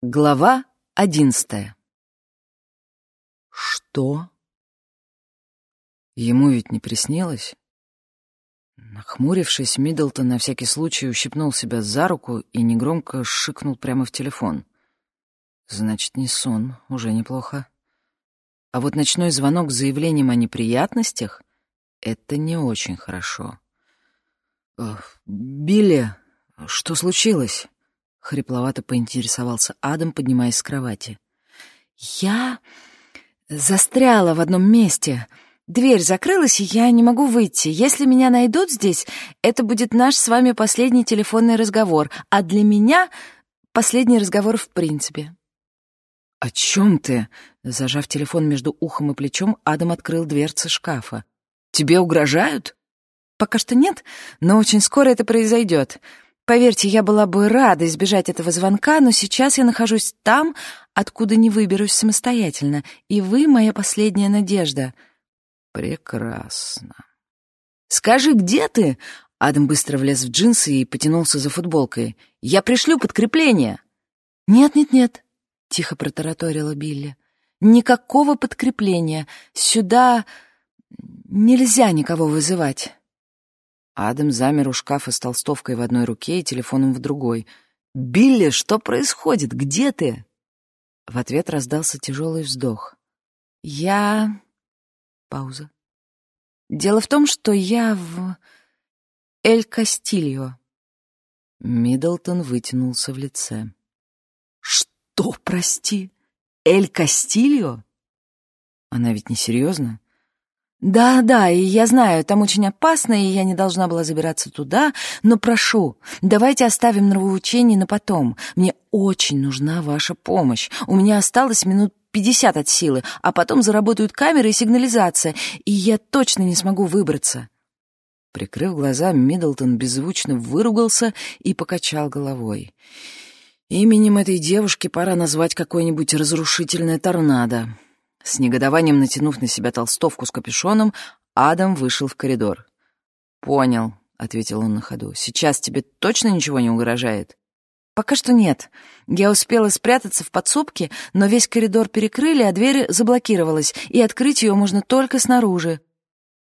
Глава одиннадцатая. Что? Ему ведь не приснилось? Нахмурившись, Миддлтон на всякий случай ущипнул себя за руку и негромко шикнул прямо в телефон. Значит, не сон, уже неплохо. А вот ночной звонок с заявлением о неприятностях — это не очень хорошо. «Билли, что случилось?» — хрипловато поинтересовался Адам, поднимаясь с кровати. «Я застряла в одном месте. Дверь закрылась, и я не могу выйти. Если меня найдут здесь, это будет наш с вами последний телефонный разговор, а для меня — последний разговор в принципе». «О чем ты?» Зажав телефон между ухом и плечом, Адам открыл дверцы шкафа. «Тебе угрожают?» «Пока что нет, но очень скоро это произойдет. Поверьте, я была бы рада избежать этого звонка, но сейчас я нахожусь там, откуда не выберусь самостоятельно, и вы — моя последняя надежда». «Прекрасно». «Скажи, где ты?» Адам быстро влез в джинсы и потянулся за футболкой. «Я пришлю подкрепление». «Нет-нет-нет», — тихо протараторила Билли. «Никакого подкрепления. Сюда нельзя никого вызывать». Адам замер у шкафа с толстовкой в одной руке и телефоном в другой. «Билли, что происходит? Где ты?» В ответ раздался тяжелый вздох. «Я...» Пауза. «Дело в том, что я в... Эль Кастильо». Миддлтон вытянулся в лице. «Что, прости? Эль Кастильо?» Она ведь не серьезно? «Да, да, и я знаю, там очень опасно, и я не должна была забираться туда, но прошу, давайте оставим нравоучение на потом. Мне очень нужна ваша помощь. У меня осталось минут пятьдесят от силы, а потом заработают камеры и сигнализация, и я точно не смогу выбраться». Прикрыв глаза, Миддлтон беззвучно выругался и покачал головой. «Именем этой девушки пора назвать какое-нибудь разрушительное торнадо». С негодованием натянув на себя толстовку с капюшоном, Адам вышел в коридор. «Понял», — ответил он на ходу. «Сейчас тебе точно ничего не угрожает?» «Пока что нет. Я успела спрятаться в подсобке, но весь коридор перекрыли, а дверь заблокировалась, и открыть ее можно только снаружи».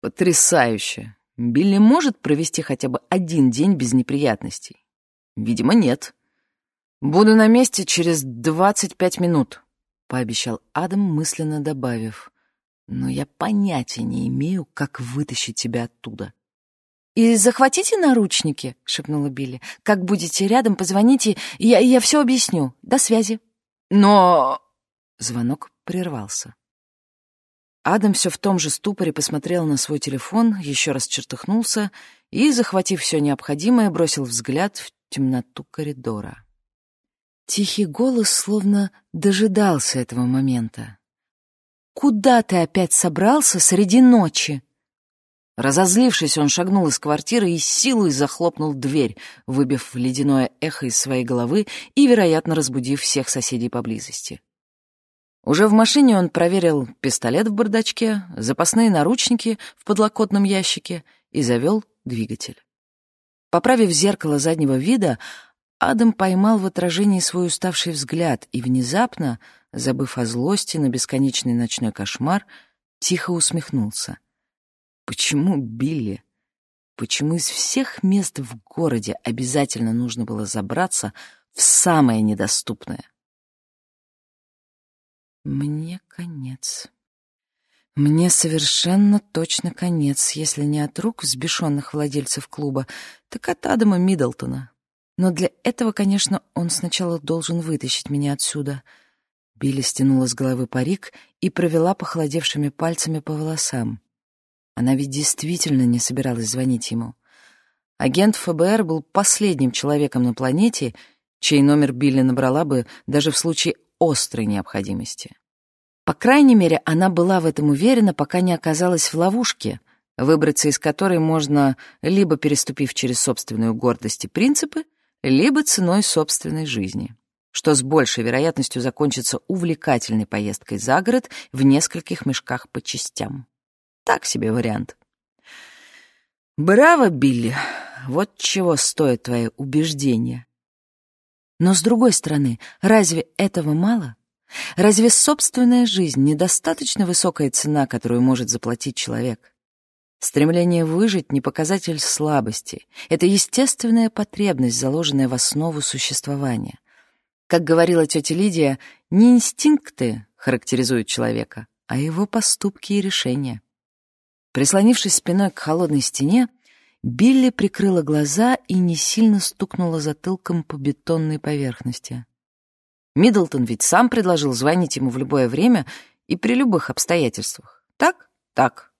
«Потрясающе! Билли может провести хотя бы один день без неприятностей?» «Видимо, нет. Буду на месте через двадцать пять минут» пообещал Адам, мысленно добавив. «Но я понятия не имею, как вытащить тебя оттуда». «И захватите наручники», — шепнула Билли. «Как будете рядом, позвоните, я, я все объясню. До связи». «Но...» Звонок прервался. Адам все в том же ступоре посмотрел на свой телефон, еще раз чертыхнулся и, захватив все необходимое, бросил взгляд в темноту коридора. Тихий голос словно дожидался этого момента. «Куда ты опять собрался среди ночи?» Разозлившись, он шагнул из квартиры и силой захлопнул дверь, выбив ледяное эхо из своей головы и, вероятно, разбудив всех соседей поблизости. Уже в машине он проверил пистолет в бардачке, запасные наручники в подлокотном ящике и завел двигатель. Поправив зеркало заднего вида, Адам поймал в отражении свой уставший взгляд и внезапно, забыв о злости на бесконечный ночной кошмар, тихо усмехнулся. Почему Билли? Почему из всех мест в городе обязательно нужно было забраться в самое недоступное? Мне конец. Мне совершенно точно конец, если не от рук взбешенных владельцев клуба, так от Адама Миддлтона, но для этого, конечно, он сначала должен вытащить меня отсюда. Билли стянула с головы парик и провела похолодевшими пальцами по волосам. Она ведь действительно не собиралась звонить ему. Агент ФБР был последним человеком на планете, чей номер Билли набрала бы даже в случае острой необходимости. По крайней мере, она была в этом уверена, пока не оказалась в ловушке, выбраться из которой можно, либо переступив через собственную гордость и принципы, либо ценой собственной жизни, что с большей вероятностью закончится увлекательной поездкой за город в нескольких мешках по частям. Так себе вариант. Браво, Билли! Вот чего стоят твои убеждения. Но, с другой стороны, разве этого мало? Разве собственная жизнь недостаточно высокая цена, которую может заплатить человек? Стремление выжить — не показатель слабости. Это естественная потребность, заложенная в основу существования. Как говорила тетя Лидия, не инстинкты характеризуют человека, а его поступки и решения. Прислонившись спиной к холодной стене, Билли прикрыла глаза и не сильно стукнула затылком по бетонной поверхности. Миддлтон ведь сам предложил звонить ему в любое время и при любых обстоятельствах. Так? Так.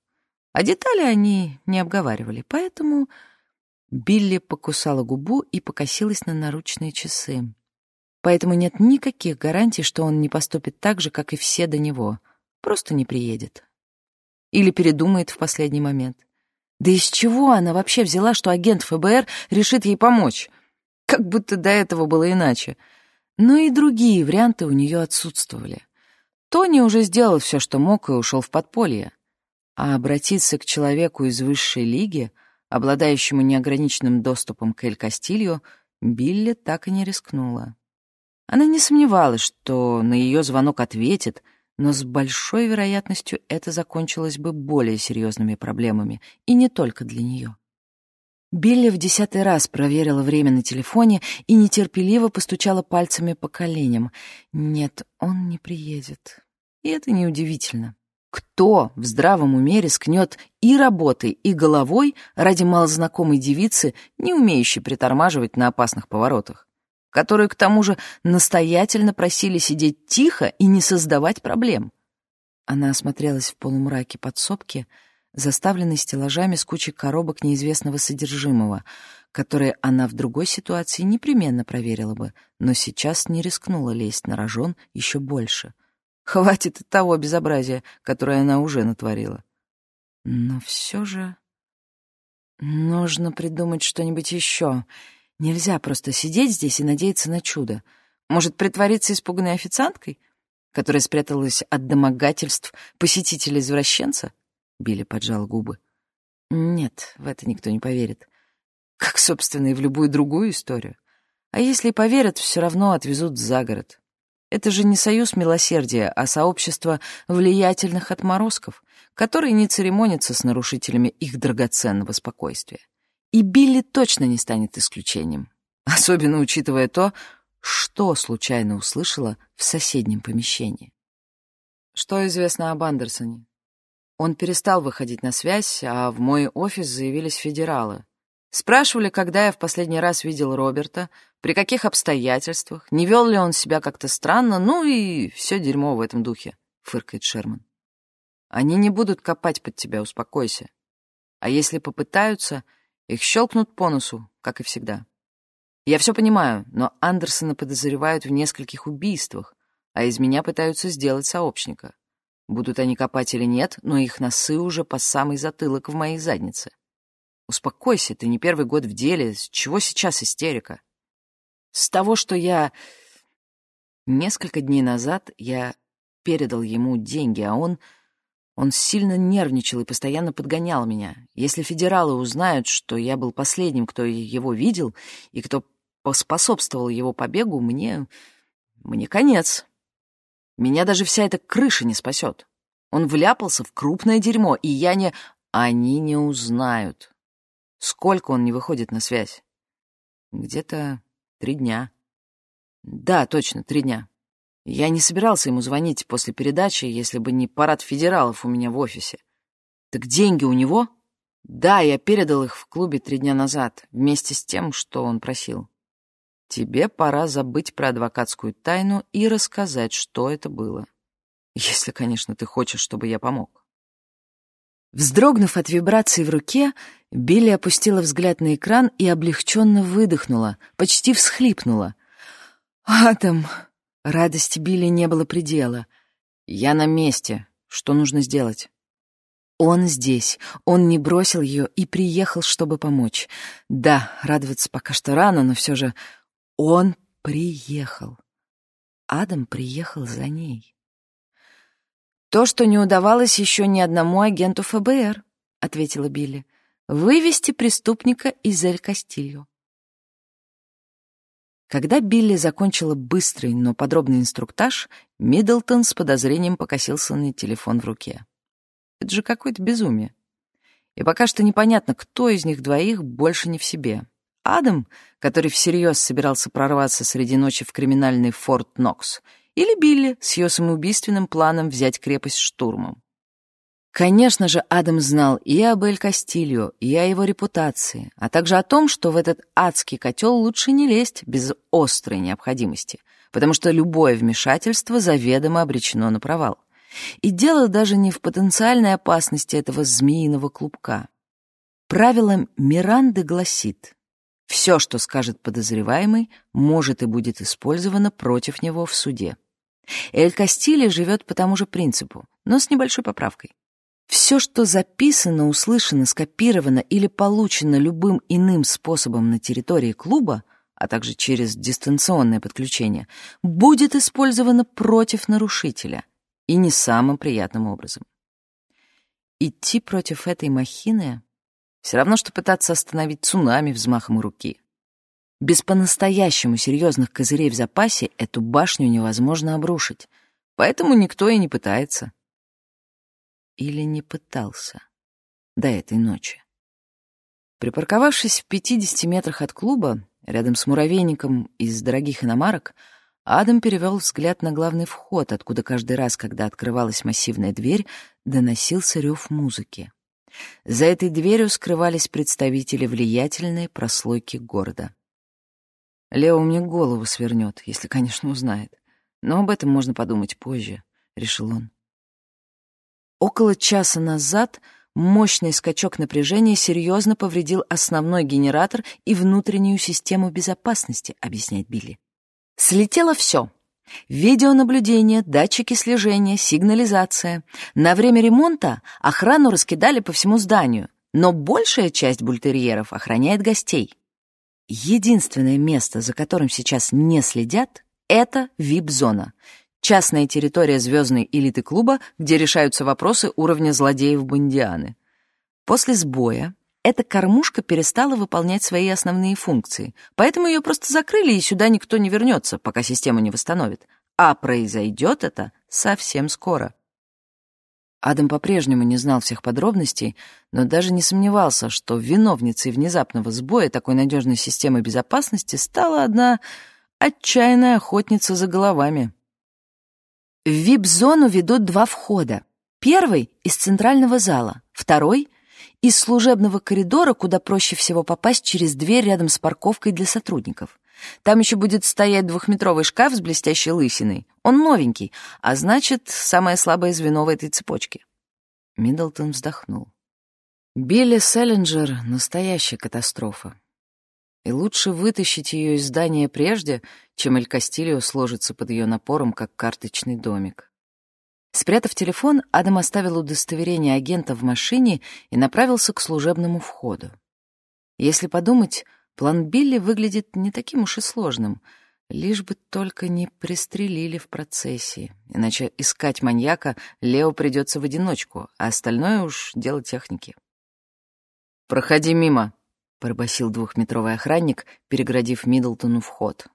А детали они не обговаривали, поэтому Билли покусала губу и покосилась на наручные часы. Поэтому нет никаких гарантий, что он не поступит так же, как и все до него. Просто не приедет. Или передумает в последний момент. Да из чего она вообще взяла, что агент ФБР решит ей помочь? Как будто до этого было иначе. Но и другие варианты у нее отсутствовали. Тони уже сделал все, что мог, и ушел в подполье. А обратиться к человеку из высшей лиги, обладающему неограниченным доступом к Эль Кастилью, Билли так и не рискнула. Она не сомневалась, что на ее звонок ответит, но с большой вероятностью это закончилось бы более серьезными проблемами, и не только для нее. Билли в десятый раз проверила время на телефоне и нетерпеливо постучала пальцами по коленям. Нет, он не приедет. И это неудивительно. Кто в здравом уме рискнет и работой, и головой ради малознакомой девицы, не умеющей притормаживать на опасных поворотах? которые, к тому же, настоятельно просили сидеть тихо и не создавать проблем. Она осмотрелась в полумраке подсобки, заставленной стеллажами с кучей коробок неизвестного содержимого, которые она в другой ситуации непременно проверила бы, но сейчас не рискнула лезть на рожон еще больше. Хватит и того безобразия, которое она уже натворила. Но все же... Нужно придумать что-нибудь еще — Нельзя просто сидеть здесь и надеяться на чудо. Может, притвориться испуганной официанткой, которая спряталась от домогательств посетителя-извращенца? Билли поджал губы. Нет, в это никто не поверит. Как, собственно, и в любую другую историю. А если и поверят, все равно отвезут за город. Это же не союз милосердия, а сообщество влиятельных отморозков, которые не церемонятся с нарушителями их драгоценного спокойствия. И Билли точно не станет исключением, особенно учитывая то, что случайно услышала в соседнем помещении. Что известно об Андерсоне? Он перестал выходить на связь, а в мой офис заявились федералы. Спрашивали, когда я в последний раз видел Роберта, при каких обстоятельствах, не вел ли он себя как-то странно, ну и все дерьмо в этом духе, — фыркает Шерман. Они не будут копать под тебя, успокойся. А если попытаются, их щелкнут по носу, как и всегда. Я все понимаю, но Андерсона подозревают в нескольких убийствах, а из меня пытаются сделать сообщника. Будут они копать или нет, но их носы уже по самый затылок в моей заднице. Успокойся, ты не первый год в деле, с чего сейчас истерика? С того, что я... Несколько дней назад я передал ему деньги, а он он сильно нервничал и постоянно подгонял меня. Если федералы узнают, что я был последним, кто его видел, и кто поспособствовал его побегу, мне... мне конец. Меня даже вся эта крыша не спасет. Он вляпался в крупное дерьмо, и я не... Они не узнают. Сколько он не выходит на связь? Где-то три дня. Да, точно, три дня. Я не собирался ему звонить после передачи, если бы не парад федералов у меня в офисе. Так деньги у него? Да, я передал их в клубе три дня назад, вместе с тем, что он просил. Тебе пора забыть про адвокатскую тайну и рассказать, что это было. Если, конечно, ты хочешь, чтобы я помог. Вздрогнув от вибрации в руке, Билли опустила взгляд на экран и облегченно выдохнула, почти всхлипнула. «Атом!» Радости Билли не было предела. «Я на месте. Что нужно сделать?» Он здесь. Он не бросил ее и приехал, чтобы помочь. Да, радоваться пока что рано, но все же он приехал. Адам приехал за ней. «То, что не удавалось еще ни одному агенту ФБР», — ответила Билли. «Вывести преступника из Эль-Кастильо». Когда Билли закончила быстрый, но подробный инструктаж, Миддлтон с подозрением покосился на телефон в руке. Это же какое-то безумие. И пока что непонятно, кто из них двоих больше не в себе. Адам, который всерьез собирался прорваться среди ночи в криминальный Форт Нокс, или Билли с ее самоубийственным планом взять крепость штурмом. Конечно же, Адам знал и об Эль Кастильо, и о его репутации, а также о том, что в этот адский котел лучше не лезть без острой необходимости, потому что любое вмешательство заведомо обречено на провал. И дело даже не в потенциальной опасности этого змеиного клубка. Правило Миранды гласит, все, что скажет подозреваемый, может и будет использовано против него в суде. Эль Кастильо живет по тому же принципу, но с небольшой поправкой. Все, что записано, услышано, скопировано или получено любым иным способом на территории клуба, а также через дистанционное подключение, будет использовано против нарушителя и не самым приятным образом. Идти против этой махины все равно, что пытаться остановить цунами взмахом руки. Без по-настоящему серьезных козырей в запасе эту башню невозможно обрушить, поэтому никто и не пытается или не пытался до этой ночи. Припарковавшись в 50 метрах от клуба, рядом с муравейником из дорогих иномарок, Адам перевел взгляд на главный вход, откуда каждый раз, когда открывалась массивная дверь, доносился рев музыки. За этой дверью скрывались представители влиятельной прослойки города. Лео мне голову свернет, если, конечно, узнает. Но об этом можно подумать позже, — решил он. Около часа назад мощный скачок напряжения серьезно повредил основной генератор и внутреннюю систему безопасности, объясняет Билли. Слетело все. Видеонаблюдение, датчики слежения, сигнализация. На время ремонта охрану раскидали по всему зданию, но большая часть бультерьеров охраняет гостей. Единственное место, за которым сейчас не следят, это вип-зона — частная территория звездной элиты клуба, где решаются вопросы уровня злодеев-бондианы. После сбоя эта кормушка перестала выполнять свои основные функции, поэтому ее просто закрыли, и сюда никто не вернется, пока система не восстановит. А произойдет это совсем скоро. Адам по-прежнему не знал всех подробностей, но даже не сомневался, что виновницей внезапного сбоя такой надежной системы безопасности стала одна отчаянная охотница за головами. В вип-зону ведут два входа. Первый — из центрального зала, второй — из служебного коридора, куда проще всего попасть через дверь рядом с парковкой для сотрудников. Там еще будет стоять двухметровый шкаф с блестящей лысиной. Он новенький, а значит, самое слабое звено в этой цепочке. Миддлтон вздохнул. Билли Селлинджер — настоящая катастрофа. И лучше вытащить ее из здания прежде, чем Эль Кастильо сложится под ее напором, как карточный домик. Спрятав телефон, Адам оставил удостоверение агента в машине и направился к служебному входу. Если подумать, план Билли выглядит не таким уж и сложным, лишь бы только не пристрелили в процессе, иначе искать маньяка Лео придется в одиночку, а остальное уж дело техники. «Проходи мимо», пробасил двухметровый охранник, переградив Миддлтону вход.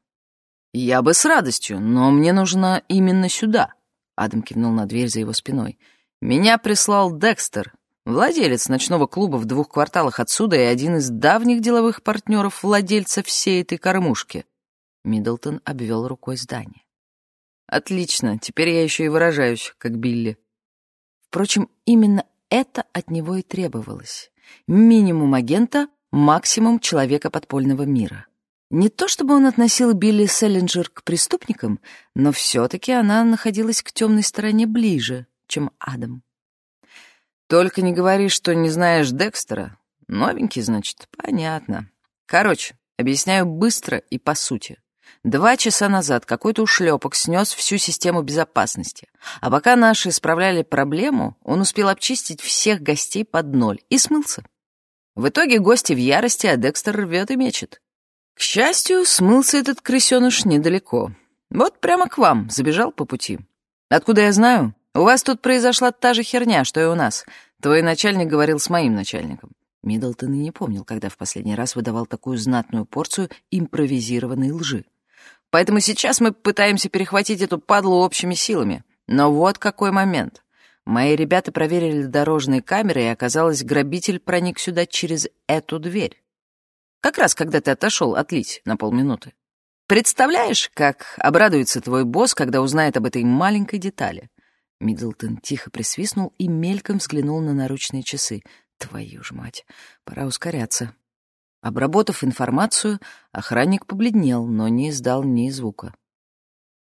«Я бы с радостью, но мне нужно именно сюда», — Адам кивнул на дверь за его спиной. «Меня прислал Декстер, владелец ночного клуба в двух кварталах отсюда и один из давних деловых партнеров владельца всей этой кормушки». Миддлтон обвел рукой здание. «Отлично, теперь я еще и выражаюсь, как Билли». Впрочем, именно это от него и требовалось. Минимум агента максимум человека подпольного мира. Не то чтобы он относил Билли Селлинджер к преступникам, но все-таки она находилась к темной стороне ближе, чем Адам. «Только не говори, что не знаешь Декстера. Новенький, значит? Понятно. Короче, объясняю быстро и по сути. Два часа назад какой-то ушлепок снес всю систему безопасности, а пока наши исправляли проблему, он успел обчистить всех гостей под ноль и смылся. В итоге гости в ярости, а Декстер рвет и мечет. К счастью, смылся этот крысеныш недалеко. Вот прямо к вам, забежал по пути. Откуда я знаю? У вас тут произошла та же херня, что и у нас. Твой начальник говорил с моим начальником. Миддлтон и не помнил, когда в последний раз выдавал такую знатную порцию импровизированной лжи. Поэтому сейчас мы пытаемся перехватить эту падлу общими силами. Но вот какой момент. Мои ребята проверили дорожные камеры, и оказалось, грабитель проник сюда через эту дверь. Как раз когда ты отошел отлить на полминуты. Представляешь, как обрадуется твой босс, когда узнает об этой маленькой детали?» Миддлтон тихо присвистнул и мельком взглянул на наручные часы. «Твою ж мать, пора ускоряться». Обработав информацию, охранник побледнел, но не издал ни звука.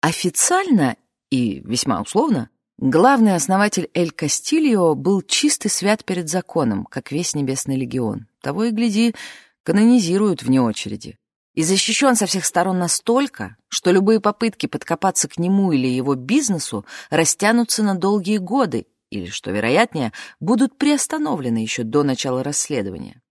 Официально и весьма условно главный основатель Эль Кастильо был чист и свят перед законом, как весь Небесный Легион. Того и гляди, канонизируют вне очереди и защищен со всех сторон настолько, что любые попытки подкопаться к нему или его бизнесу растянутся на долгие годы или, что вероятнее, будут приостановлены еще до начала расследования.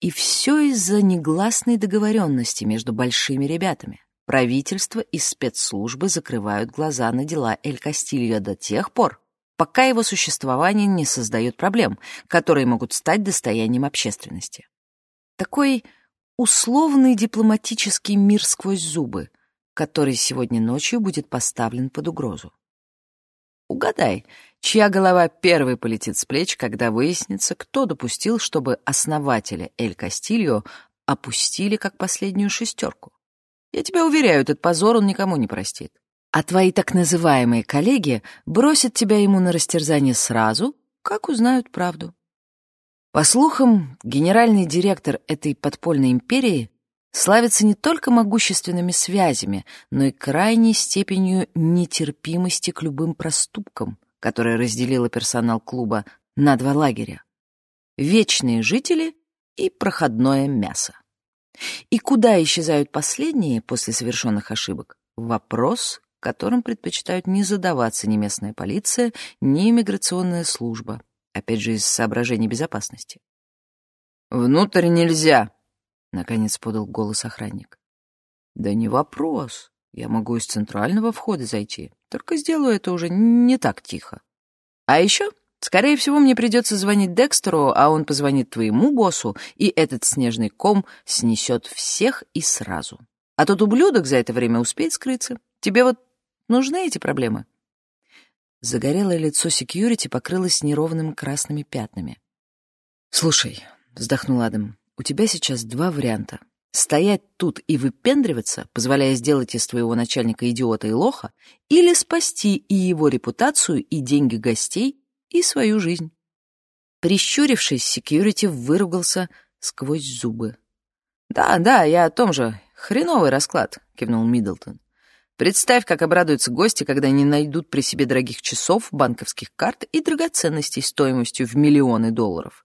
И все из-за негласной договоренности между большими ребятами. Правительство и спецслужбы закрывают глаза на дела Эль Кастильо до тех пор, пока его существование не создает проблем, которые могут стать достоянием общественности. Такой условный дипломатический мир сквозь зубы, который сегодня ночью будет поставлен под угрозу. Угадай, чья голова первой полетит с плеч, когда выяснится, кто допустил, чтобы основателя Эль Кастильо опустили как последнюю шестерку. Я тебя уверяю, этот позор он никому не простит. А твои так называемые коллеги бросят тебя ему на растерзание сразу, как узнают правду. По слухам, генеральный директор этой подпольной империи славится не только могущественными связями, но и крайней степенью нетерпимости к любым проступкам, которая разделила персонал клуба на два лагеря. Вечные жители и проходное мясо. И куда исчезают последние после совершенных ошибок? Вопрос, которым предпочитают не задаваться ни местная полиция, ни иммиграционная служба опять же из соображений безопасности. «Внутрь нельзя», — наконец подал голос охранник. «Да не вопрос. Я могу из центрального входа зайти, только сделаю это уже не так тихо. А еще, скорее всего, мне придется звонить Декстеру, а он позвонит твоему боссу, и этот снежный ком снесет всех и сразу. А тот ублюдок за это время успеет скрыться. Тебе вот нужны эти проблемы?» Загорелое лицо секьюрити покрылось неровными красными пятнами. «Слушай», — вздохнул Адам, — «у тебя сейчас два варианта. Стоять тут и выпендриваться, позволяя сделать из твоего начальника идиота и лоха, или спасти и его репутацию, и деньги гостей, и свою жизнь». Прищурившись, секьюрити выругался сквозь зубы. «Да, да, я о том же. Хреновый расклад», — кивнул Миддлтон. Представь, как обрадуются гости, когда они найдут при себе дорогих часов, банковских карт и драгоценностей стоимостью в миллионы долларов.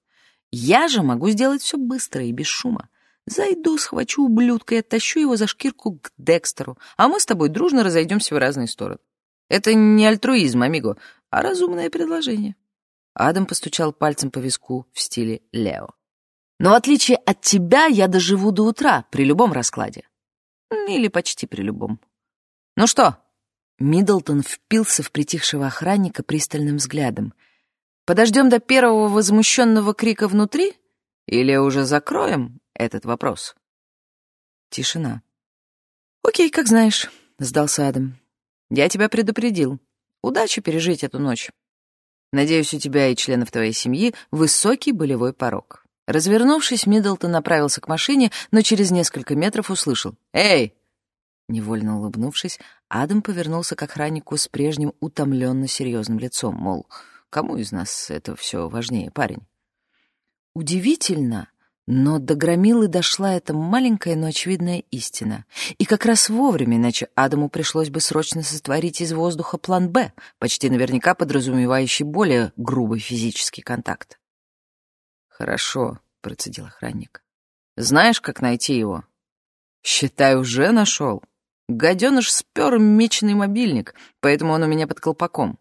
Я же могу сделать все быстро и без шума. Зайду, схвачу ублюдка и оттащу его за шкирку к Декстеру, а мы с тобой дружно разойдемся в разные стороны. Это не альтруизм, амиго, а разумное предложение. Адам постучал пальцем по виску в стиле Лео. Но в отличие от тебя, я доживу до утра при любом раскладе. Или почти при любом. «Ну что?» Миддлтон впился в притихшего охранника пристальным взглядом. «Подождем до первого возмущенного крика внутри? Или уже закроем этот вопрос?» Тишина. «Окей, как знаешь», — сдался Адам. «Я тебя предупредил. Удачи пережить эту ночь. Надеюсь, у тебя и членов твоей семьи высокий болевой порог». Развернувшись, Миддлтон направился к машине, но через несколько метров услышал. «Эй, Невольно улыбнувшись, Адам повернулся к охраннику с прежним утомленно серьезным лицом, мол, кому из нас это все важнее, парень? Удивительно, но до громилы дошла эта маленькая, но очевидная истина. И как раз вовремя, иначе Адаму пришлось бы срочно сотворить из воздуха план «Б», почти наверняка подразумевающий более грубый физический контакт. «Хорошо», — процедил охранник. «Знаешь, как найти его?» «Считай, уже нашел», Гаденыш спер меченый мобильник, поэтому он у меня под колпаком.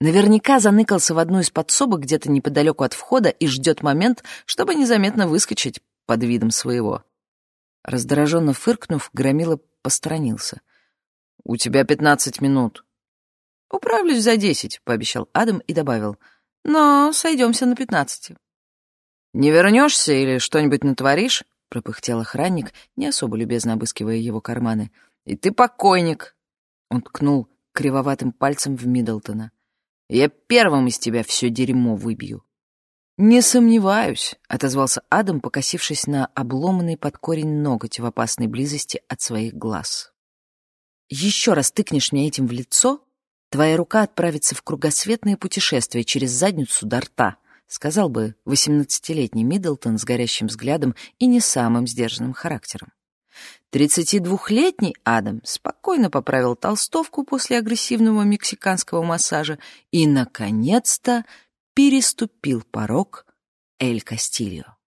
Наверняка заныкался в одну из подсобок где-то неподалеку от входа и ждет момент, чтобы незаметно выскочить под видом своего. Раздраженно фыркнув, Громила посторонился. «У тебя пятнадцать минут». «Управлюсь за десять», — пообещал Адам и добавил. «Но сойдемся на пятнадцати». «Не вернешься или что-нибудь натворишь?» — пропыхтел охранник, не особо любезно обыскивая его карманы — И ты покойник!» Он ткнул кривоватым пальцем в Миддлтона. «Я первым из тебя все дерьмо выбью». «Не сомневаюсь», — отозвался Адам, покосившись на обломанный под корень ноготь в опасной близости от своих глаз. «Еще раз тыкнешь мне этим в лицо, твоя рука отправится в кругосветное путешествие через задницу до рта», — сказал бы восемнадцатилетний Миддлтон с горящим взглядом и не самым сдержанным характером. Тридцатидвухлетний Адам спокойно поправил толстовку после агрессивного мексиканского массажа и, наконец-то, переступил порог Эль Кастильо.